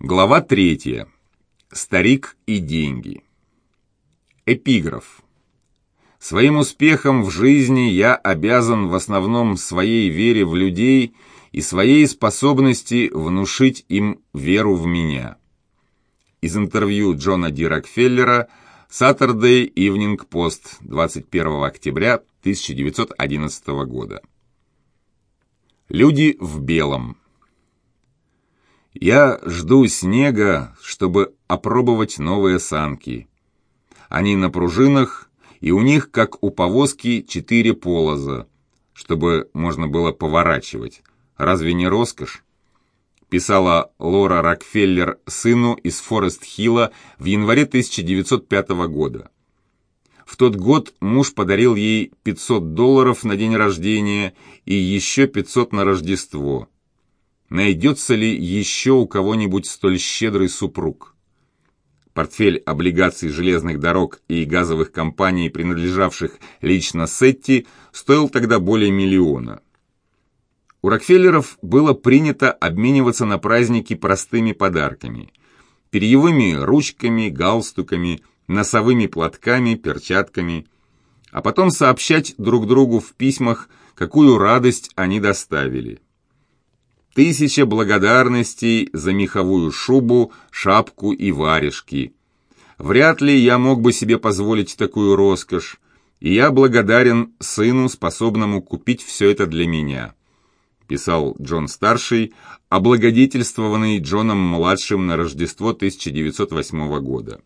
Глава третья. Старик и деньги. Эпиграф. Своим успехом в жизни я обязан в основном своей вере в людей и своей способности внушить им веру в меня. Из интервью Джона Ди Рокфеллера Saturday Evening Post 21 октября 1911 года. Люди в белом. Я жду снега, чтобы опробовать новые санки. Они на пружинах, и у них, как у повозки, четыре полоза, чтобы можно было поворачивать. Разве не роскошь? Писала Лора Рокфеллер сыну из Форест-Хилла в январе 1905 года. В тот год муж подарил ей 500 долларов на день рождения и еще 500 на Рождество – найдется ли еще у кого-нибудь столь щедрый супруг. Портфель облигаций железных дорог и газовых компаний, принадлежавших лично Сетти, стоил тогда более миллиона. У Рокфеллеров было принято обмениваться на праздники простыми подарками – перьевыми ручками, галстуками, носовыми платками, перчатками, а потом сообщать друг другу в письмах, какую радость они доставили. Тысяча благодарностей за меховую шубу, шапку и варежки. Вряд ли я мог бы себе позволить такую роскошь, и я благодарен сыну, способному купить все это для меня», писал Джон Старший, облагодетельствованный Джоном-младшим на Рождество 1908 года.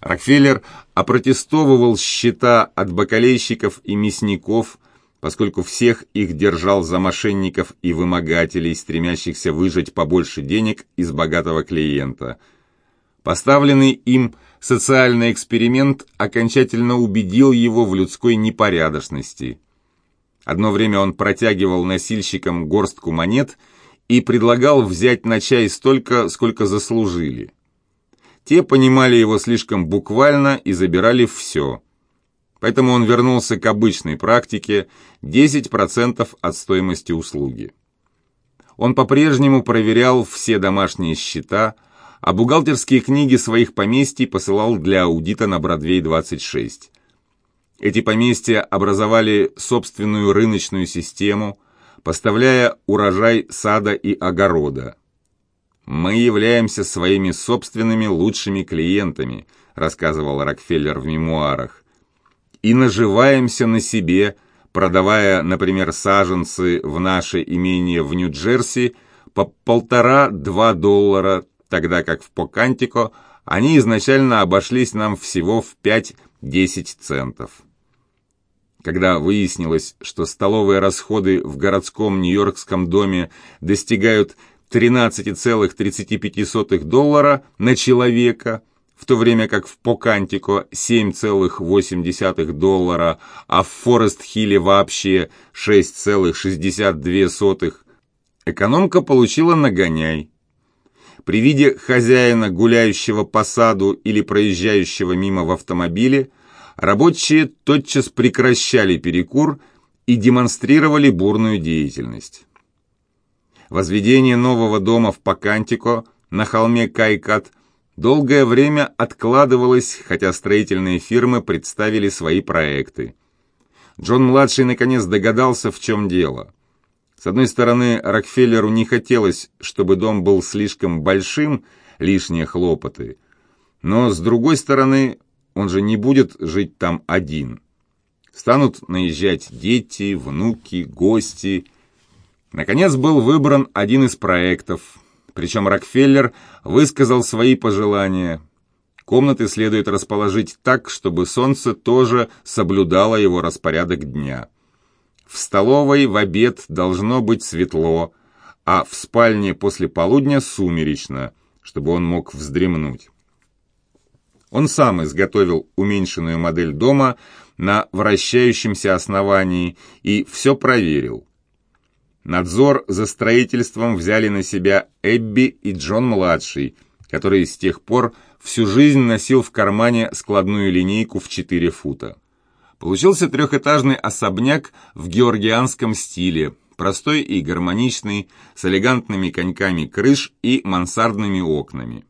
Рокфеллер опротестовывал счета от бакалейщиков и мясников – поскольку всех их держал за мошенников и вымогателей, стремящихся выжать побольше денег из богатого клиента. Поставленный им социальный эксперимент окончательно убедил его в людской непорядочности. Одно время он протягивал носильщикам горстку монет и предлагал взять на чай столько, сколько заслужили. Те понимали его слишком буквально и забирали все – поэтому он вернулся к обычной практике 10% от стоимости услуги. Он по-прежнему проверял все домашние счета, а бухгалтерские книги своих поместий посылал для аудита на Бродвей-26. Эти поместья образовали собственную рыночную систему, поставляя урожай сада и огорода. «Мы являемся своими собственными лучшими клиентами», рассказывал Рокфеллер в мемуарах и наживаемся на себе, продавая, например, саженцы в наше имение в Нью-Джерси по полтора-два доллара, тогда как в Покантико они изначально обошлись нам всего в 5-10 центов. Когда выяснилось, что столовые расходы в городском нью-йоркском доме достигают 13,35 доллара на человека – в то время как в Покантико 7,8 доллара, а в Форест-Хилле вообще 6,62, экономка получила нагоняй. При виде хозяина, гуляющего по саду или проезжающего мимо в автомобиле, рабочие тотчас прекращали перекур и демонстрировали бурную деятельность. Возведение нового дома в Покантико на холме Кайкат – долгое время откладывалось, хотя строительные фирмы представили свои проекты. Джон-младший наконец догадался, в чем дело. С одной стороны, Рокфеллеру не хотелось, чтобы дом был слишком большим, лишние хлопоты. Но с другой стороны, он же не будет жить там один. Станут наезжать дети, внуки, гости. Наконец был выбран один из проектов, причем Рокфеллер высказал свои пожелания. Комнаты следует расположить так, чтобы солнце тоже соблюдало его распорядок дня. В столовой в обед должно быть светло, а в спальне после полудня сумеречно, чтобы он мог вздремнуть. Он сам изготовил уменьшенную модель дома на вращающемся основании и все проверил. Надзор за строительством взяли на себя Эбби и Джон-младший, который с тех пор всю жизнь носил в кармане складную линейку в 4 фута. Получился трехэтажный особняк в георгианском стиле, простой и гармоничный, с элегантными коньками крыш и мансардными окнами.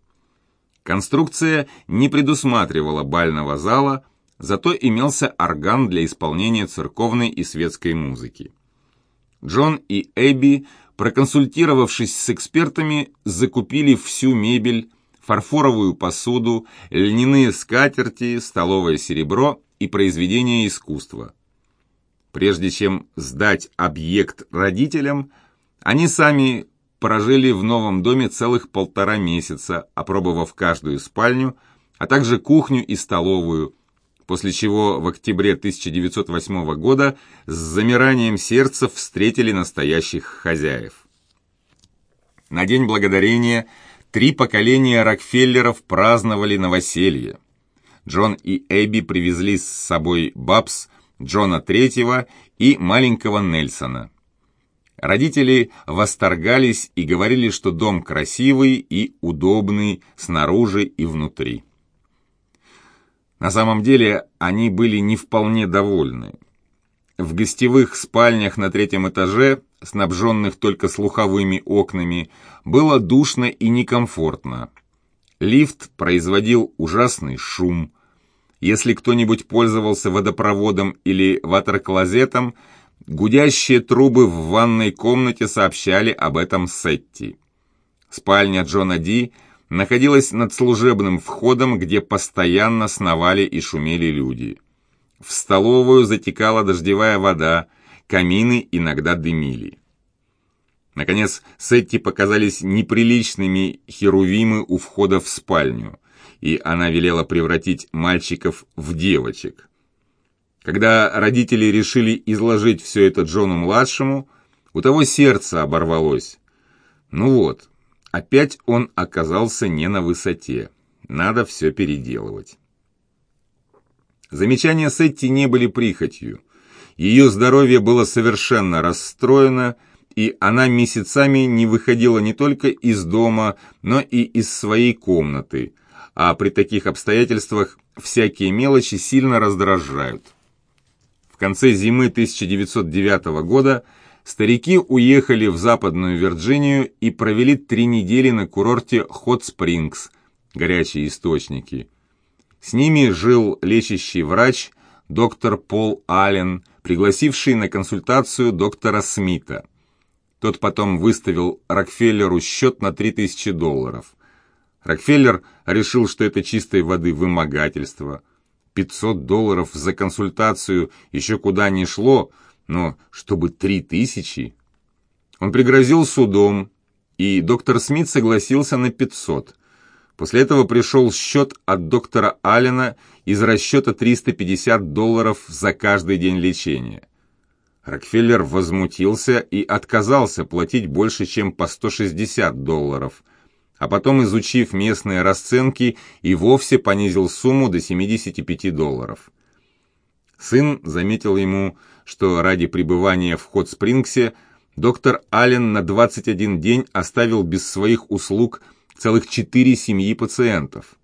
Конструкция не предусматривала бального зала, зато имелся орган для исполнения церковной и светской музыки. Джон и Эбби, проконсультировавшись с экспертами, закупили всю мебель, фарфоровую посуду, льняные скатерти, столовое серебро и произведения искусства. Прежде чем сдать объект родителям, они сами прожили в новом доме целых полтора месяца, опробовав каждую спальню, а также кухню и столовую, после чего в октябре 1908 года с замиранием сердца встретили настоящих хозяев. На День Благодарения три поколения Рокфеллеров праздновали новоселье. Джон и Эбби привезли с собой Бабс, Джона Третьего и маленького Нельсона. Родители восторгались и говорили, что дом красивый и удобный снаружи и внутри. На самом деле они были не вполне довольны. В гостевых спальнях на третьем этаже, снабженных только слуховыми окнами, было душно и некомфортно. Лифт производил ужасный шум. Если кто-нибудь пользовался водопроводом или ватерклозетом, Гудящие трубы в ванной комнате сообщали об этом Сетти. Спальня Джона Ди находилась над служебным входом, где постоянно сновали и шумели люди. В столовую затекала дождевая вода, камины иногда дымили. Наконец, Сетти показались неприличными херувимы у входа в спальню, и она велела превратить мальчиков в девочек. Когда родители решили изложить все это Джону-младшему, у того сердце оборвалось. Ну вот, опять он оказался не на высоте. Надо все переделывать. Замечания Сетти не были прихотью. Ее здоровье было совершенно расстроено, и она месяцами не выходила не только из дома, но и из своей комнаты, а при таких обстоятельствах всякие мелочи сильно раздражают. В конце зимы 1909 года старики уехали в Западную Вирджинию и провели три недели на курорте Хот-Спрингс, горячие источники. С ними жил лечащий врач доктор Пол Аллен, пригласивший на консультацию доктора Смита. Тот потом выставил Рокфеллеру счет на 3000 долларов. Рокфеллер решил, что это чистой воды вымогательство – 500 долларов за консультацию еще куда ни шло, но чтобы 3000... Он пригрозил судом, и доктор Смит согласился на 500. После этого пришел счет от доктора Аллена из расчета 350 долларов за каждый день лечения. Рокфеллер возмутился и отказался платить больше, чем по 160 долларов – а потом, изучив местные расценки, и вовсе понизил сумму до 75 долларов. Сын заметил ему, что ради пребывания в Хот-Спрингсе доктор Аллен на 21 день оставил без своих услуг целых четыре семьи пациентов.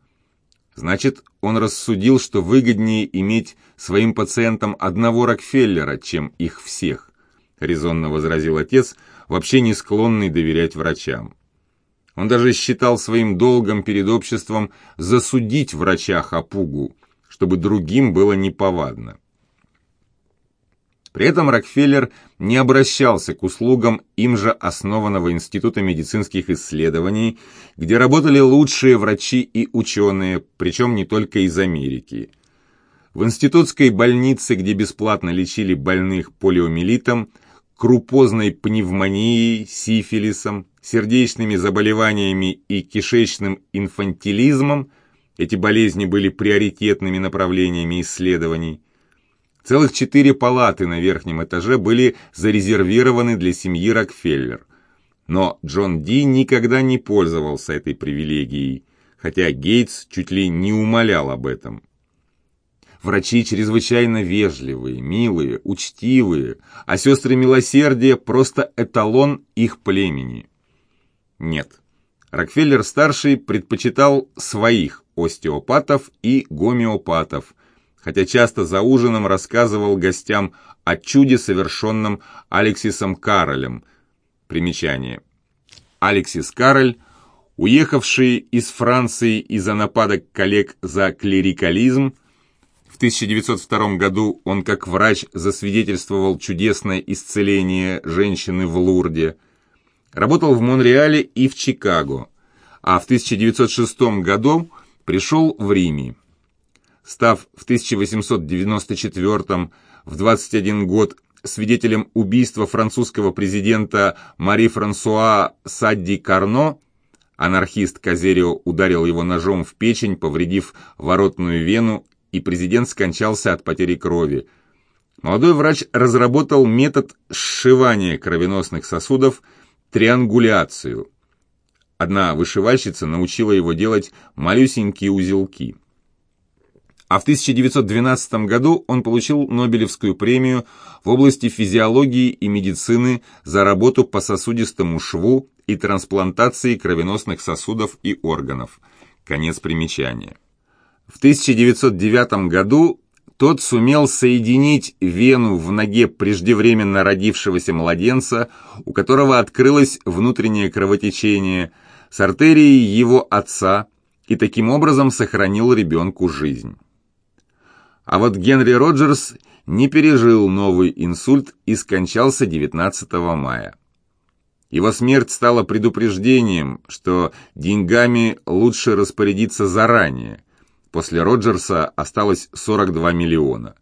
Значит, он рассудил, что выгоднее иметь своим пациентам одного Рокфеллера, чем их всех, резонно возразил отец, вообще не склонный доверять врачам. Он даже считал своим долгом перед обществом засудить врача Хапугу, чтобы другим было неповадно. При этом Рокфеллер не обращался к услугам им же основанного Института медицинских исследований, где работали лучшие врачи и ученые, причем не только из Америки. В институтской больнице, где бесплатно лечили больных полиомиелитом, крупозной пневмонией, сифилисом, сердечными заболеваниями и кишечным инфантилизмом, эти болезни были приоритетными направлениями исследований. Целых четыре палаты на верхнем этаже были зарезервированы для семьи Рокфеллер. Но Джон Ди никогда не пользовался этой привилегией, хотя Гейтс чуть ли не умолял об этом. Врачи чрезвычайно вежливые, милые, учтивые, а сестры милосердия просто эталон их племени. Нет. Рокфеллер-старший предпочитал своих остеопатов и гомеопатов, хотя часто за ужином рассказывал гостям о чуде, совершенном Алексисом Каролем. Примечание. Алексис Кароль, уехавший из Франции из-за нападок коллег за клерикализм, в 1902 году он как врач засвидетельствовал чудесное исцеление женщины в Лурде. Работал в Монреале и в Чикаго, а в 1906 году пришел в Риме. Став в 1894 в 21 год свидетелем убийства французского президента Мари Франсуа Садди Карно, анархист Казерио ударил его ножом в печень, повредив воротную вену, и президент скончался от потери крови. Молодой врач разработал метод сшивания кровеносных сосудов – триангуляцию. Одна вышивальщица научила его делать малюсенькие узелки – а в 1912 году он получил Нобелевскую премию в области физиологии и медицины за работу по сосудистому шву и трансплантации кровеносных сосудов и органов. Конец примечания. В 1909 году тот сумел соединить вену в ноге преждевременно родившегося младенца, у которого открылось внутреннее кровотечение, с артерией его отца и таким образом сохранил ребенку жизнь. А вот Генри Роджерс не пережил новый инсульт и скончался 19 мая. Его смерть стала предупреждением, что деньгами лучше распорядиться заранее. После Роджерса осталось 42 миллиона.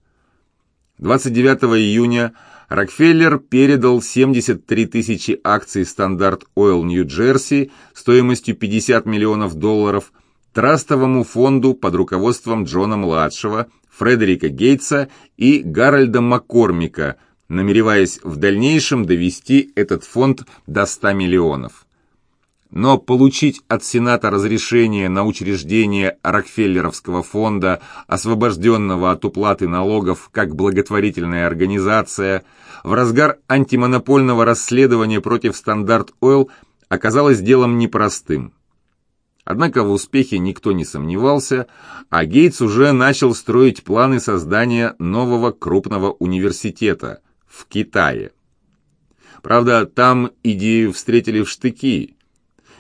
29 июня Рокфеллер передал 73 тысячи акций Стандарт Ойл Нью-Джерси стоимостью 50 миллионов долларов трастовому фонду под руководством Джона-младшего Фредерика Гейтса и Гарольда Маккормика, намереваясь в дальнейшем довести этот фонд до 100 миллионов. Но получить от Сената разрешение на учреждение Рокфеллеровского фонда, освобожденного от уплаты налогов как благотворительная организация, в разгар антимонопольного расследования против Стандарт Ойл оказалось делом непростым. Однако в успехе никто не сомневался, а Гейтс уже начал строить планы создания нового крупного университета в Китае. Правда, там идею встретили в штыки.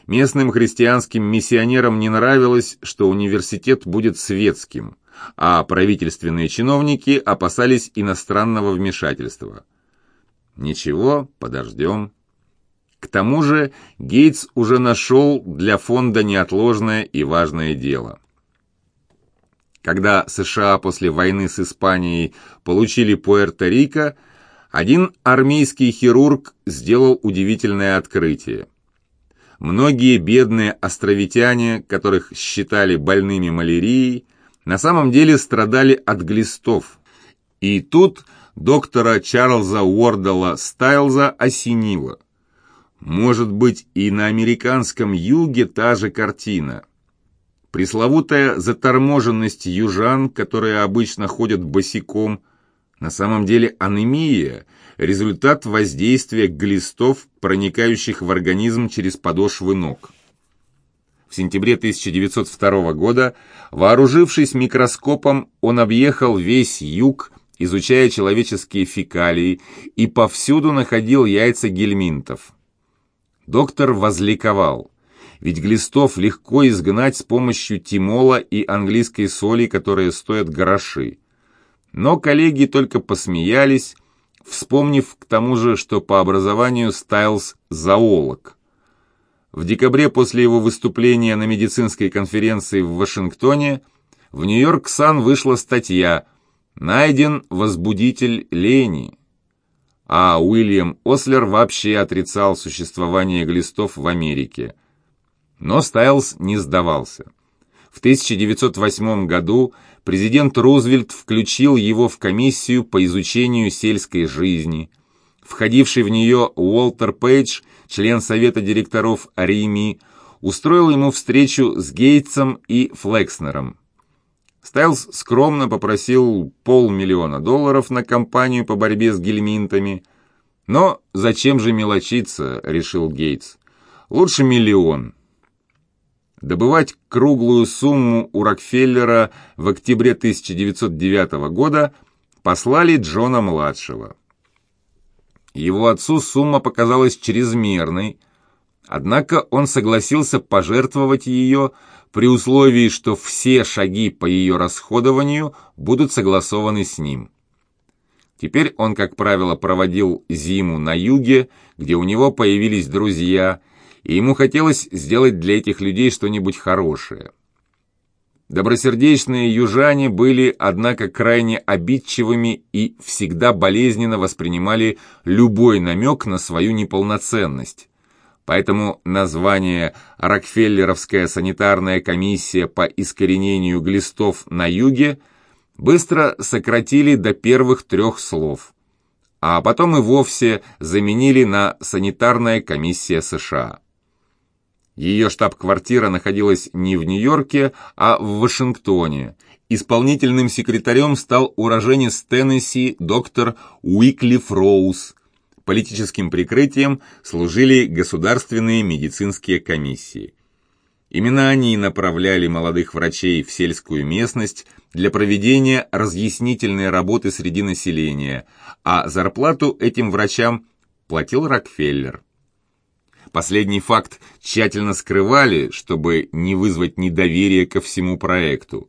Местным христианским миссионерам не нравилось, что университет будет светским, а правительственные чиновники опасались иностранного вмешательства. Ничего, подождем. К тому же Гейтс уже нашел для фонда неотложное и важное дело. Когда США после войны с Испанией получили Пуэрто-Рико, один армейский хирург сделал удивительное открытие. Многие бедные островитяне, которых считали больными малярией, на самом деле страдали от глистов. И тут доктора Чарльза Уордала Стайлза осенило – может быть, и на американском юге та же картина. Пресловутая заторможенность южан, которые обычно ходят босиком, на самом деле анемия – результат воздействия глистов, проникающих в организм через подошвы ног. В сентябре 1902 года, вооружившись микроскопом, он объехал весь юг, изучая человеческие фекалии, и повсюду находил яйца гельминтов. Доктор возликовал. Ведь глистов легко изгнать с помощью тимола и английской соли, которые стоят гроши. Но коллеги только посмеялись, вспомнив к тому же, что по образованию Стайлз – зоолог. В декабре после его выступления на медицинской конференции в Вашингтоне в Нью-Йорк Сан вышла статья «Найден возбудитель лени» а Уильям Ослер вообще отрицал существование глистов в Америке. Но Стайлз не сдавался. В 1908 году президент Рузвельт включил его в комиссию по изучению сельской жизни. Входивший в нее Уолтер Пейдж, член совета директоров Рими, устроил ему встречу с Гейтсом и Флекснером. Стайлз скромно попросил полмиллиона долларов на кампанию по борьбе с гельминтами. Но зачем же мелочиться, решил Гейтс. Лучше миллион. добывать круглую сумму у Рокфеллера в октябре 1909 года послали Джона-младшего. Его отцу сумма показалась чрезмерной, однако он согласился пожертвовать ее при условии, что все шаги по ее расходованию будут согласованы с ним. Теперь он, как правило, проводил зиму на юге, где у него появились друзья, и ему хотелось сделать для этих людей что-нибудь хорошее. Добросердечные южане были, однако, крайне обидчивыми и всегда болезненно воспринимали любой намек на свою неполноценность. Поэтому название «Рокфеллеровская санитарная комиссия по искоренению глистов на юге» быстро сократили до первых трех слов, а потом и вовсе заменили на «Санитарная комиссия США». Ее штаб-квартира находилась не в Нью-Йорке, а в Вашингтоне. Исполнительным секретарем стал уроженец Теннесси доктор Уиклиф Роуз. Политическим прикрытием служили государственные медицинские комиссии. Именно они направляли молодых врачей в сельскую местность для проведения разъяснительной работы среди населения, а зарплату этим врачам платил Рокфеллер. Последний факт тщательно скрывали, чтобы не вызвать недоверие ко всему проекту.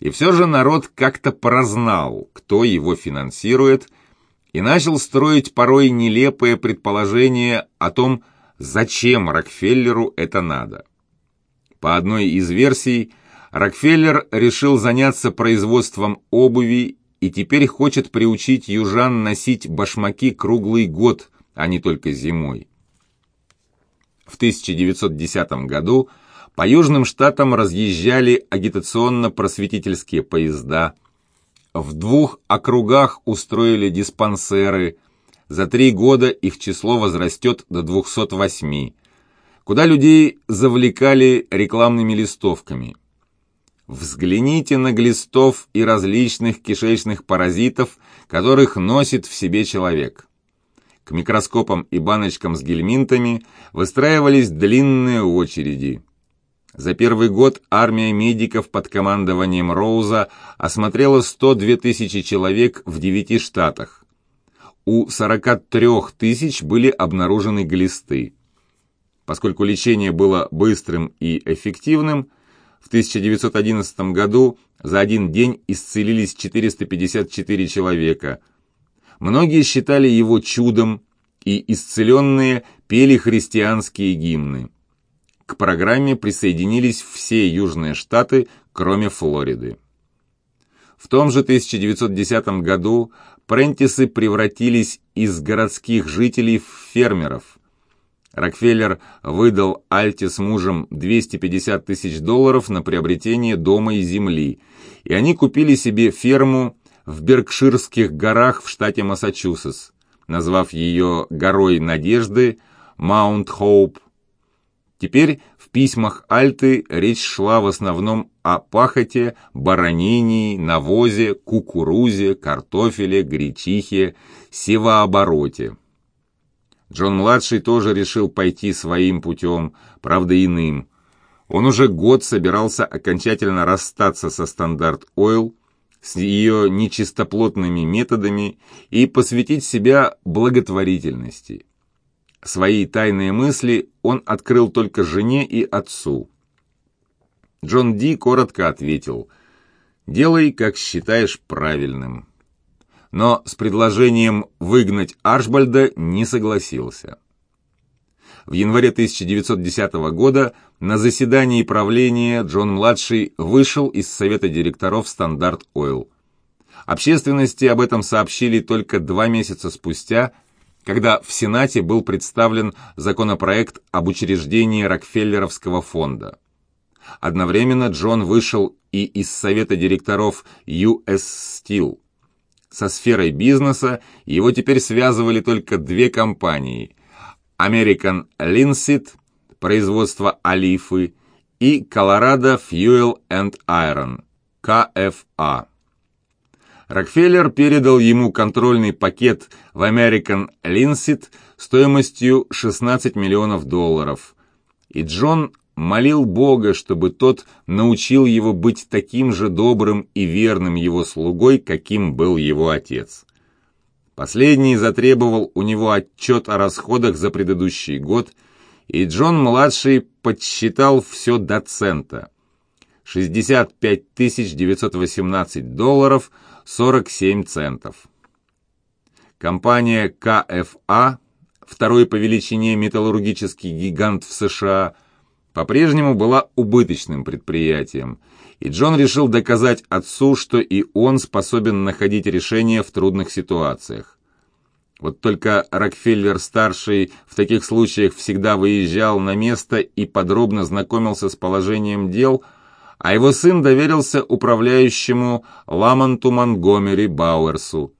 И все же народ как-то прознал, кто его финансирует, и начал строить порой нелепые предположения о том, зачем Рокфеллеру это надо. По одной из версий, Рокфеллер решил заняться производством обуви и теперь хочет приучить южан носить башмаки круглый год, а не только зимой. В 1910 году по южным штатам разъезжали агитационно-просветительские поезда. В двух округах устроили диспансеры. За три года их число возрастет до 208, куда людей завлекали рекламными листовками. Взгляните на глистов и различных кишечных паразитов, которых носит в себе человек. К микроскопам и баночкам с гельминтами выстраивались длинные очереди. За первый год армия медиков под командованием Роуза осмотрела 102 тысячи человек в 9 штатах. У 43 тысяч были обнаружены глисты. Поскольку лечение было быстрым и эффективным, в 1911 году за один день исцелились 454 человека – Многие считали его чудом, и исцеленные пели христианские гимны. К программе присоединились все южные штаты, кроме Флориды. В том же 1910 году Прентисы превратились из городских жителей в фермеров. Рокфеллер выдал Альте с мужем 250 тысяч долларов на приобретение дома и земли, и они купили себе ферму в Беркширских горах в штате Массачусетс, назвав ее «Горой Надежды» Маунт Хоуп. Теперь в письмах Альты речь шла в основном о пахоте, баранении, навозе, кукурузе, картофеле, гречихе, севообороте. Джон-младший тоже решил пойти своим путем, правда иным. Он уже год собирался окончательно расстаться со Стандарт Ойл, с ее нечистоплотными методами и посвятить себя благотворительности. Свои тайные мысли он открыл только жене и отцу. Джон Ди коротко ответил «Делай, как считаешь правильным». Но с предложением выгнать Арчбальда не согласился. В январе 1910 года на заседании правления Джон-младший вышел из совета директоров «Стандарт Ойл». Общественности об этом сообщили только два месяца спустя, когда в Сенате был представлен законопроект об учреждении Рокфеллеровского фонда. Одновременно Джон вышел и из совета директоров US Steel. Со сферой бизнеса его теперь связывали только две компании – American Linseed, производство олифы, и Colorado Fuel and Iron, КФА. Рокфеллер передал ему контрольный пакет в American Linseed стоимостью 16 миллионов долларов, и Джон молил Бога, чтобы тот научил его быть таким же добрым и верным его слугой, каким был его отец. Последний затребовал у него отчет о расходах за предыдущий год, и Джон-младший подсчитал все до цента. 65 918 долларов 47 центов. Компания КФА, второй по величине металлургический гигант в США, по-прежнему была убыточным предприятием, и Джон решил доказать отцу, что и он способен находить решения в трудных ситуациях. Вот только Рокфеллер-старший в таких случаях всегда выезжал на место и подробно знакомился с положением дел, а его сын доверился управляющему Ламонту Монгомери Бауэрсу,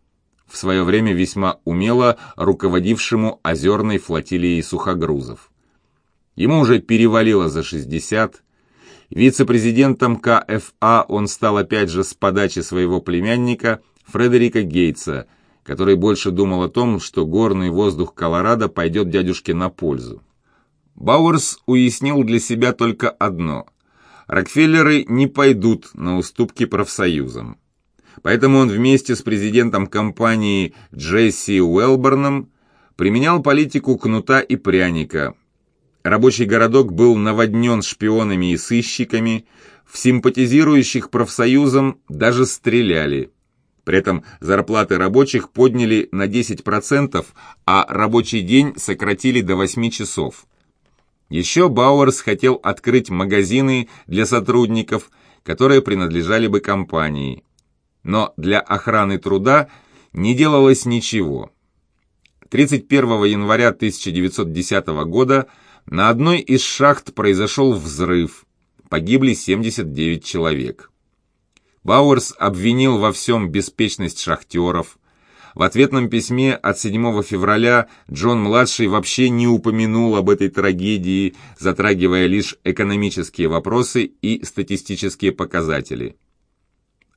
в свое время весьма умело руководившему озерной флотилией сухогрузов. Ему уже перевалило за 60. Вице-президентом КФА он стал опять же с подачи своего племянника Фредерика Гейтса, который больше думал о том, что горный воздух Колорадо пойдет дядюшке на пользу. Бауэрс уяснил для себя только одно – Рокфеллеры не пойдут на уступки профсоюзам. Поэтому он вместе с президентом компании Джесси Уэлборном применял политику кнута и пряника, Рабочий городок был наводнен шпионами и сыщиками, в симпатизирующих профсоюзам даже стреляли. При этом зарплаты рабочих подняли на 10%, а рабочий день сократили до 8 часов. Еще Бауэрс хотел открыть магазины для сотрудников, которые принадлежали бы компании. Но для охраны труда не делалось ничего. 31 января 1910 года – на одной из шахт произошел взрыв. Погибли 79 человек. Бауэрс обвинил во всем беспечность шахтеров. В ответном письме от 7 февраля Джон-младший вообще не упомянул об этой трагедии, затрагивая лишь экономические вопросы и статистические показатели.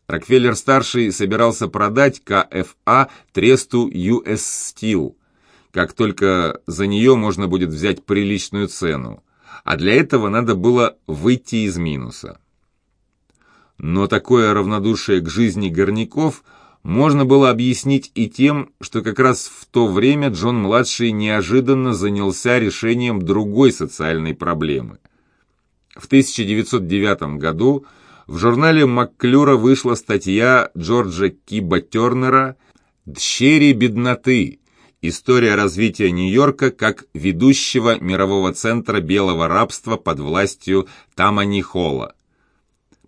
Рокфеллер-старший собирался продать КФА тресту US Steel – как только за нее можно будет взять приличную цену, а для этого надо было выйти из минуса. Но такое равнодушие к жизни горняков можно было объяснить и тем, что как раз в то время Джон-младший неожиданно занялся решением другой социальной проблемы. В 1909 году в журнале Макклюра вышла статья Джорджа Киба Тернера «Дщери бедноты», История развития Нью-Йорка как ведущего мирового центра белого рабства под властью Тамани Холла.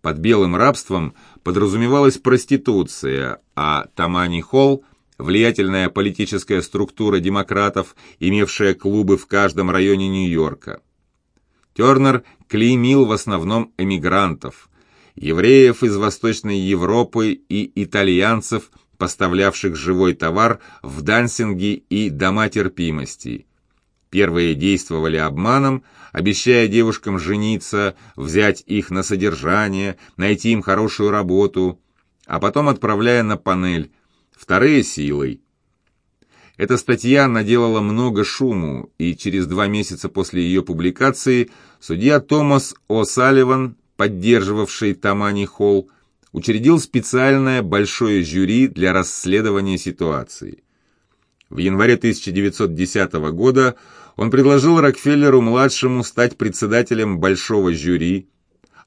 Под белым рабством подразумевалась проституция, а Тамани Холл – влиятельная политическая структура демократов, имевшая клубы в каждом районе Нью-Йорка. Тернер клеймил в основном эмигрантов, евреев из Восточной Европы и итальянцев – поставлявших живой товар в дансинги и дома терпимости. Первые действовали обманом, обещая девушкам жениться, взять их на содержание, найти им хорошую работу, а потом отправляя на панель, вторые силой. Эта статья наделала много шуму, и через два месяца после ее публикации судья Томас О'Салливан, поддерживавший Тамани Холл, учредил специальное большое жюри для расследования ситуации. В январе 1910 года он предложил Рокфеллеру-младшему стать председателем большого жюри,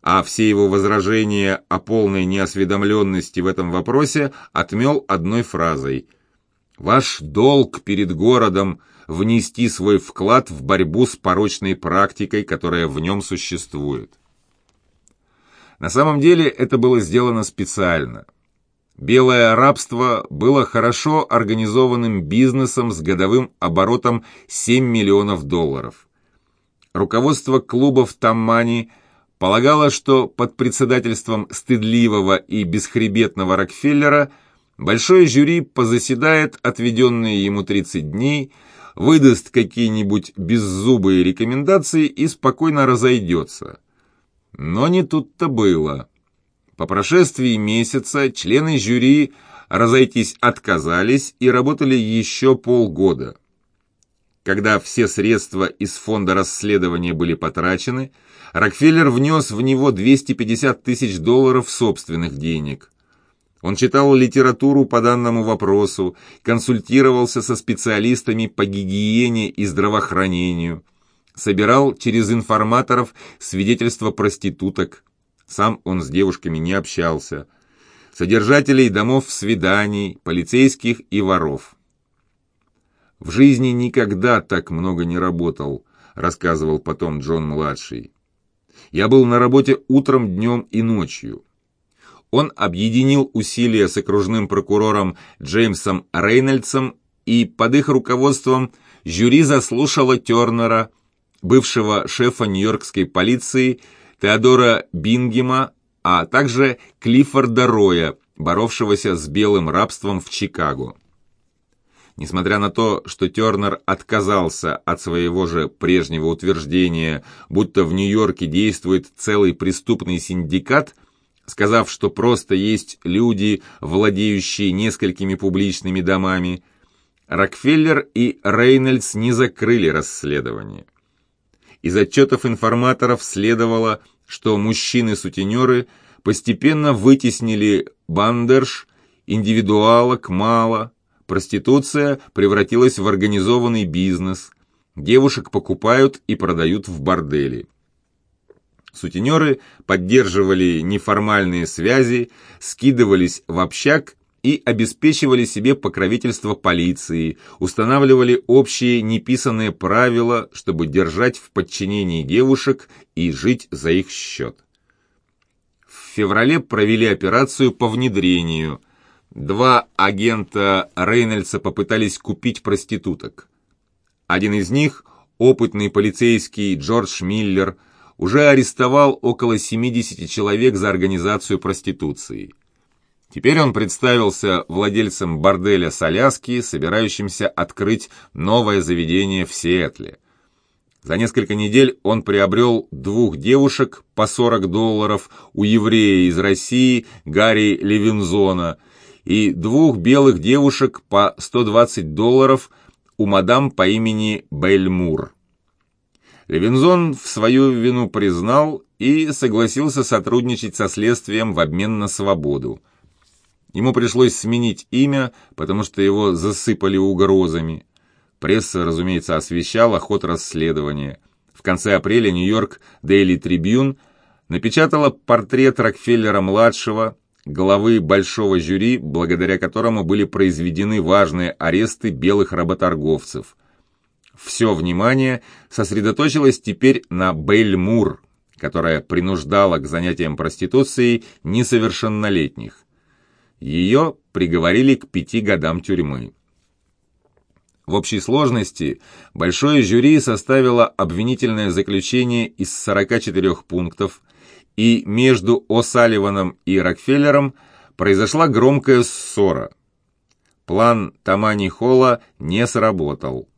а все его возражения о полной неосведомленности в этом вопросе отмел одной фразой «Ваш долг перед городом внести свой вклад в борьбу с порочной практикой, которая в нем существует». На самом деле это было сделано специально. Белое рабство было хорошо организованным бизнесом с годовым оборотом 7 миллионов долларов. Руководство клубов Таммани полагало, что под председательством стыдливого и бесхребетного Рокфеллера большое жюри позаседает отведенные ему 30 дней, выдаст какие-нибудь беззубые рекомендации и спокойно разойдется – но не тут-то было. По прошествии месяца члены жюри разойтись отказались и работали еще полгода. Когда все средства из фонда расследования были потрачены, Рокфеллер внес в него 250 тысяч долларов собственных денег. Он читал литературу по данному вопросу, консультировался со специалистами по гигиене и здравоохранению, собирал через информаторов свидетельства проституток. Сам он с девушками не общался. Содержателей домов свиданий, полицейских и воров. «В жизни никогда так много не работал», — рассказывал потом Джон-младший. «Я был на работе утром, днем и ночью». Он объединил усилия с окружным прокурором Джеймсом Рейнольдсом и под их руководством жюри заслушало Тернера, бывшего шефа нью-йоркской полиции Теодора Бингема, а также Клиффорда Роя, боровшегося с белым рабством в Чикаго. Несмотря на то, что Тернер отказался от своего же прежнего утверждения, будто в Нью-Йорке действует целый преступный синдикат, сказав, что просто есть люди, владеющие несколькими публичными домами, Рокфеллер и Рейнольдс не закрыли расследование. Из отчетов информаторов следовало, что мужчины-сутенеры постепенно вытеснили бандерш, индивидуалок мало, Проституция превратилась в организованный бизнес. Девушек покупают и продают в бордели. Сутенеры поддерживали неформальные связи, скидывались в общак и обеспечивали себе покровительство полиции, устанавливали общие неписанные правила, чтобы держать в подчинении девушек и жить за их счет. В феврале провели операцию по внедрению – Два агента Рейнольдса попытались купить проституток. Один из них, опытный полицейский Джордж Миллер, уже арестовал около 70 человек за организацию проституции. Теперь он представился владельцем борделя Соляски, собирающимся открыть новое заведение в Сиэтле. За несколько недель он приобрел двух девушек по 40 долларов у еврея из России Гарри Левинзона – и двух белых девушек по 120 долларов у мадам по имени Бельмур. Левинзон в свою вину признал и согласился сотрудничать со следствием в обмен на свободу. Ему пришлось сменить имя, потому что его засыпали угрозами. Пресса, разумеется, освещала ход расследования. В конце апреля Нью-Йорк Daily Tribune напечатала портрет Рокфеллера-младшего, главы большого жюри, благодаря которому были произведены важные аресты белых работорговцев. Все внимание сосредоточилось теперь на Бельмур, которая принуждала к занятиям проституцией несовершеннолетних. Ее приговорили к пяти годам тюрьмы. В общей сложности большое жюри составило обвинительное заключение из 44 пунктов, и между О'Салливаном и Рокфеллером произошла громкая ссора. План Тамани Холла не сработал.